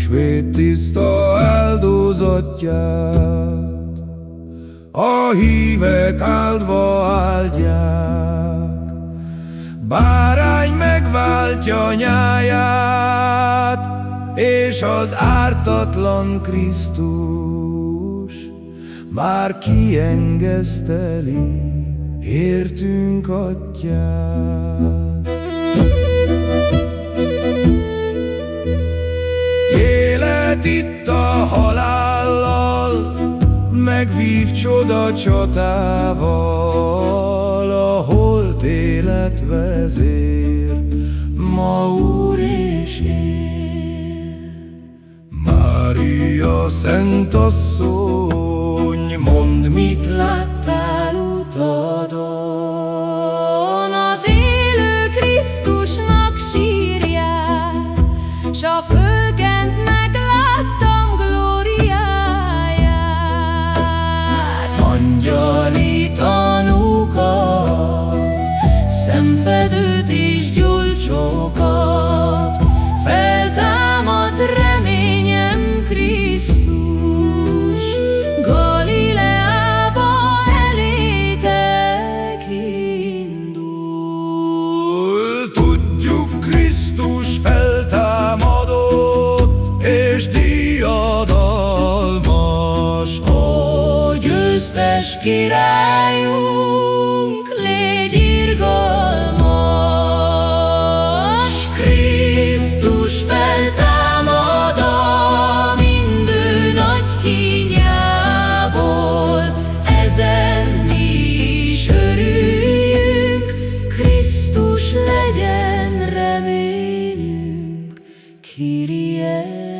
húsvét tiszta áldozatját, a hívek áldva áldják. Bárány megváltja nyáját, és az ártatlan Krisztus már kiengeszteli, értünk atyát. Élet itt a halállal, megvív csoda csatával, a holt élet vezér, ma úr és én. Mária Szent Asszony, mondd, mit láttál Kedves királyunk, légy irgalmas, Krisztus feltámad a mindő nagy kínjából, ezen mi is örüljünk, Krisztus legyen reményünk, Kyrie